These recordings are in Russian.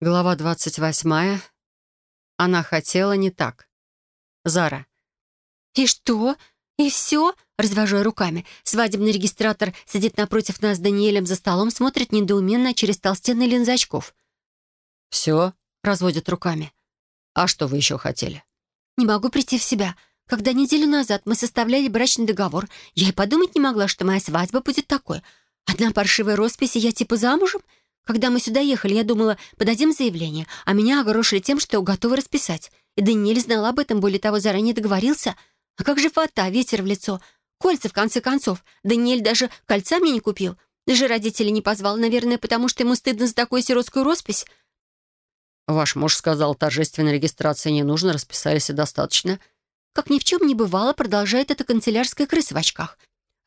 Глава двадцать восьмая. Она хотела не так. Зара. «И что? И все?» — развожу я руками. Свадебный регистратор сидит напротив нас с Даниэлем за столом, смотрит недоуменно через толстенные линзы очков. «Все?» — разводит руками. «А что вы еще хотели?» «Не могу прийти в себя. Когда неделю назад мы составляли брачный договор, я и подумать не могла, что моя свадьба будет такой. Одна паршивая роспись, и я типа замужем?» Когда мы сюда ехали, я думала, подадим заявление, а меня огорошили тем, что готовы расписать. И Даниэль знал об этом, более того, заранее договорился. А как же фата, ветер в лицо? Кольца, в конце концов. Даниэль даже кольца мне не купил. Даже родителей не позвал, наверное, потому что ему стыдно за такую сиротскую роспись. «Ваш муж сказал, торжественной регистрации не нужно, расписались и достаточно». Как ни в чем не бывало, продолжает эта канцелярская крыса в очках.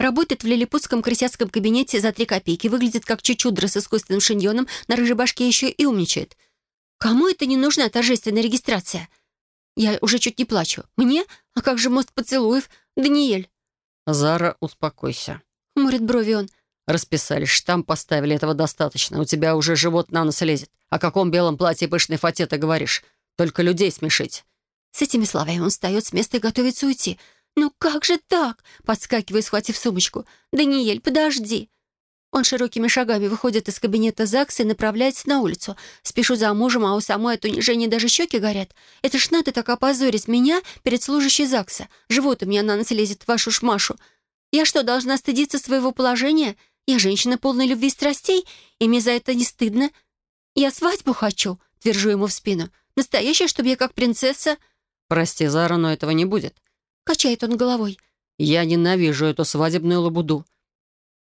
Работает в лилипутском крестьянском кабинете за три копейки, выглядит как чучудра с искусственным шиньоном, на рыжей башке еще и умничает. Кому это не нужна торжественная регистрация? Я уже чуть не плачу. Мне? А как же мост поцелуев? Даниэль. Зара, успокойся. Хмурит брови он. Расписались, штамп поставили, этого достаточно. У тебя уже живот на нос лезет. О каком белом платье и пышной фате ты говоришь? Только людей смешить. С этими словами он встает с места и готовится уйти. «Ну как же так?» — подскакивая, схватив сумочку. «Даниэль, подожди!» Он широкими шагами выходит из кабинета ЗАГСа и направляется на улицу. Спешу за мужем, а у самой от унижения даже щеки горят. Это ж надо так опозорить меня перед служащей ЗАГСа. Живот у меня на нос лезет, вашу шмашу. Я что, должна стыдиться своего положения? Я женщина полной любви и страстей, и мне за это не стыдно. Я свадьбу хочу, твержу ему в спину. Настоящая, чтобы я как принцесса... Прости, Зара, но этого не будет. Качает он головой. «Я ненавижу эту свадебную лабуду».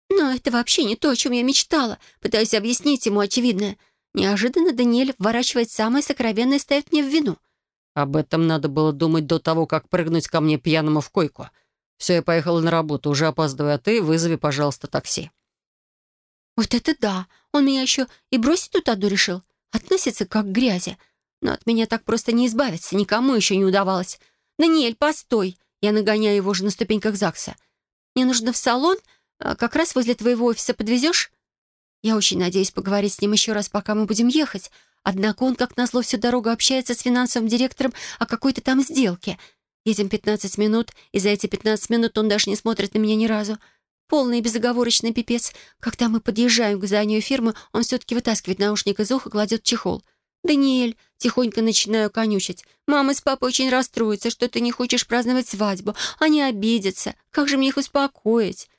«Но это вообще не то, о чем я мечтала. Пытаюсь объяснить ему очевидное. Неожиданно Даниэль вворачивает самое сокровенное и ставит мне в вину». «Об этом надо было думать до того, как прыгнуть ко мне пьяному в койку. Все, я поехала на работу, уже опаздываю, а ты вызови, пожалуйста, такси». «Вот это да! Он меня еще и бросить тут одну решил. Относится как к грязи. Но от меня так просто не избавиться, никому еще не удавалось. «Даниэль, постой!» Я нагоняю его же на ступеньках ЗАГСа. «Мне нужно в салон, а, как раз возле твоего офиса подвезешь?» Я очень надеюсь поговорить с ним еще раз, пока мы будем ехать. Однако он, как назло, всю дорогу общается с финансовым директором о какой-то там сделке. Едем 15 минут, и за эти 15 минут он даже не смотрит на меня ни разу. Полный безоговорочный пипец. Когда мы подъезжаем к зданию фирмы, он все-таки вытаскивает наушник из уха, кладет чехол. «Даниэль!» — тихонько начинаю конючить. «Мама с папой очень расстроятся, что ты не хочешь праздновать свадьбу. Они обидятся. Как же мне их успокоить?»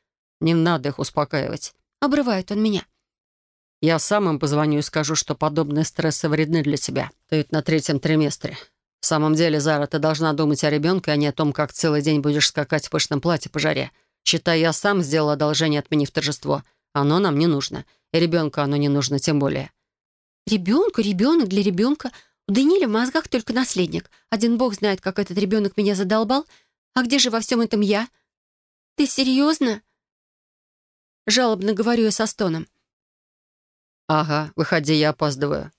«Не надо их успокаивать», — обрывает он меня. «Я сам им позвоню и скажу, что подобные стрессы вредны для тебя. Ты ведь на третьем триместре. В самом деле, Зара, ты должна думать о ребенке, а не о том, как целый день будешь скакать в пышном платье по жаре. Считай, я сам сделал одолжение, отменив торжество. Оно нам не нужно. И ребенку оно не нужно, тем более. Ребенку, ребенок для ребенка. У Даниэля в мозгах только наследник. Один бог знает, как этот ребенок меня задолбал. А где же во всем этом я? Ты серьезно? Жалобно говорю я со стоном. «Ага, выходи, я опаздываю».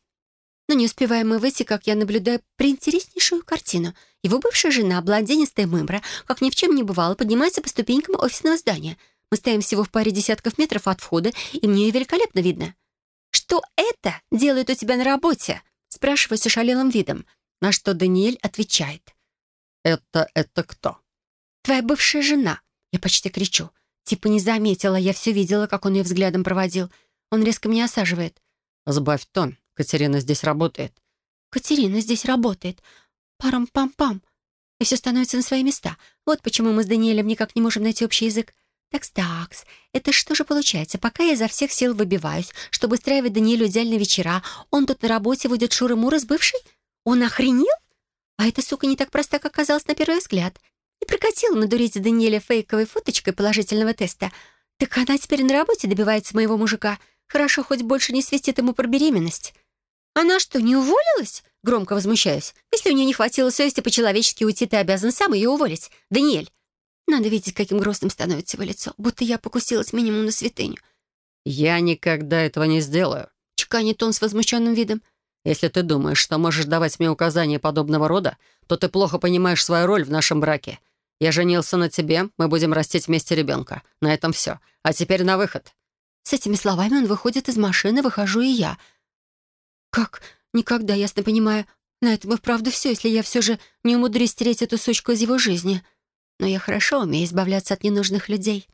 Но не успеваем мы выйти, как я наблюдаю приинтереснейшую картину. Его бывшая жена, блондинистая мымра, как ни в чем не бывало, поднимается по ступенькам офисного здания. Мы стоим всего в паре десятков метров от входа, и мне ее великолепно видно. «Что это делает у тебя на работе?» спрашиваю с ошалелым видом, на что Даниэль отвечает. «Это, это кто?» «Твоя бывшая жена». Я почти кричу. Типа не заметила, я все видела, как он ее взглядом проводил. Он резко меня осаживает. «Сбавь тон. Катерина здесь работает». «Катерина здесь работает. Парам-пам-пам». И все становится на свои места. Вот почему мы с Даниэлем никак не можем найти общий язык. «Такс-такс, это что же получается? Пока я изо всех сил выбиваюсь, чтобы устраивать Даниэлю идеальные вечера, он тут на работе водит шуры-муры с бывшей? Он охренел? А эта сука не так проста, как казалось на первый взгляд. И прокатила надурить Даниэля фейковой фоточкой положительного теста. Так она теперь на работе добивается моего мужика. Хорошо, хоть больше не свистит ему про беременность. Она что, не уволилась? Громко возмущаюсь. Если у нее не хватило совести по-человечески уйти, ты обязан сам ее уволить. Даниэль, надо видеть, каким грустным становится его лицо, будто я покусилась минимум на святыню. «Я никогда этого не сделаю», — чеканит он с возмущенным видом. «Если ты думаешь, что можешь давать мне указания подобного рода, то ты плохо понимаешь свою роль в нашем браке. Я женился на тебе, мы будем растить вместе ребенка. На этом все. А теперь на выход». С этими словами он выходит из машины, выхожу и я. «Как? никогда, ясно понимаю. На этом и вправду все, если я все же не умудрюсь стереть эту сучку из его жизни. Но я хорошо умею избавляться от ненужных людей.